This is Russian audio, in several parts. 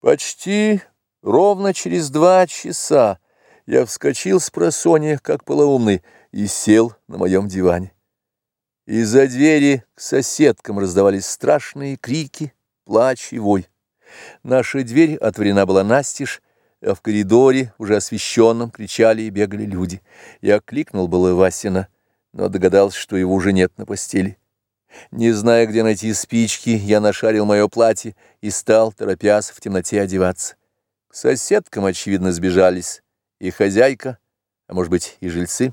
Почти ровно через два часа я вскочил с просонья, как полоумный, и сел на моем диване. Из-за двери к соседкам раздавались страшные крики, плач и вой. Наша дверь отворена была настежь, а в коридоре, уже освещенном, кричали и бегали люди. Я кликнул было Васина, но догадался, что его уже нет на постели. Не зная, где найти спички, я нашарил мое платье и стал, торопясь, в темноте одеваться. К соседкам, очевидно, сбежались и хозяйка, а может быть и жильцы.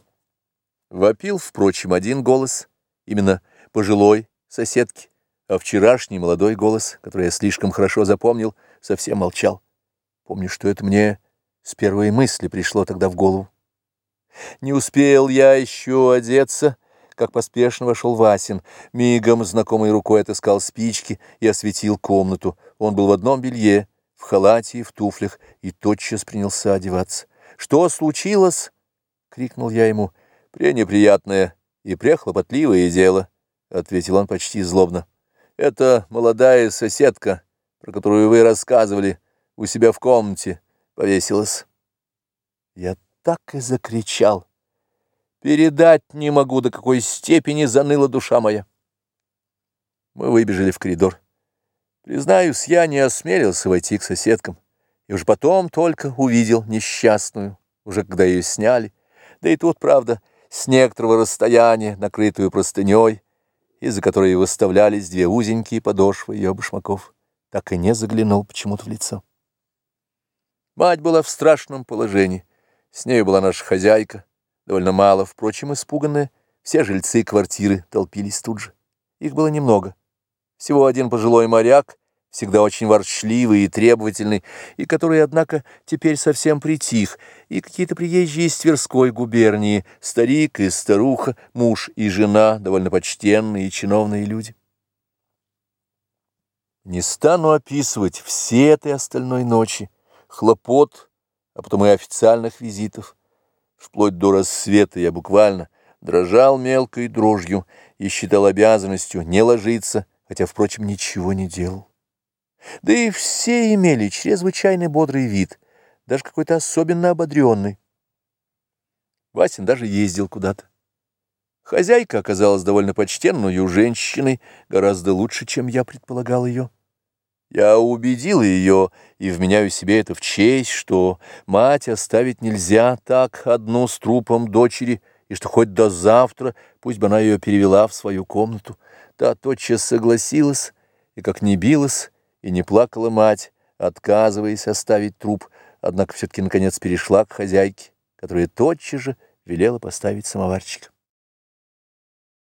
Вопил, впрочем, один голос, именно пожилой соседки, а вчерашний молодой голос, который я слишком хорошо запомнил, совсем молчал. Помню, что это мне с первой мысли пришло тогда в голову. Не успел я еще одеться, как поспешно вошел Васин. Мигом знакомой рукой отыскал спички и осветил комнату. Он был в одном белье, в халате и в туфлях, и тотчас принялся одеваться. «Что случилось?» — крикнул я ему. «Пренеприятное и прехлопотливое дело», — ответил он почти злобно. «Это молодая соседка, про которую вы рассказывали, у себя в комнате повесилась». Я так и закричал. Передать не могу, до какой степени заныла душа моя. Мы выбежали в коридор. Признаюсь, я не осмелился войти к соседкам, и уж потом только увидел несчастную, уже когда ее сняли, да и тут, правда, с некоторого расстояния, накрытую простыней, из-за которой выставлялись две узенькие подошвы ее башмаков, так и не заглянул почему-то в лицо. Мать была в страшном положении, с нею была наша хозяйка, довольно мало, впрочем, испуганные, все жильцы квартиры толпились тут же. Их было немного. Всего один пожилой моряк, всегда очень ворчливый и требовательный, и который, однако, теперь совсем притих, и какие-то приезжие из Тверской губернии, старик и старуха, муж и жена, довольно почтенные и чиновные люди. Не стану описывать все этой остальной ночи, хлопот, а потом и официальных визитов. Вплоть до рассвета я буквально дрожал мелкой дрожью и считал обязанностью не ложиться, хотя, впрочем, ничего не делал. Да и все имели чрезвычайно бодрый вид, даже какой-то особенно ободренный. Васин даже ездил куда-то. Хозяйка оказалась довольно почтенной женщиной, гораздо лучше, чем я предполагал ее. Я убедил ее и вменяю себе это в честь, что мать оставить нельзя так одну с трупом дочери, и что хоть до завтра пусть бы она ее перевела в свою комнату. Та тотчас согласилась, и как не билась, и не плакала мать, отказываясь оставить труп, однако все-таки наконец перешла к хозяйке, которая тотчас же велела поставить самоварчик.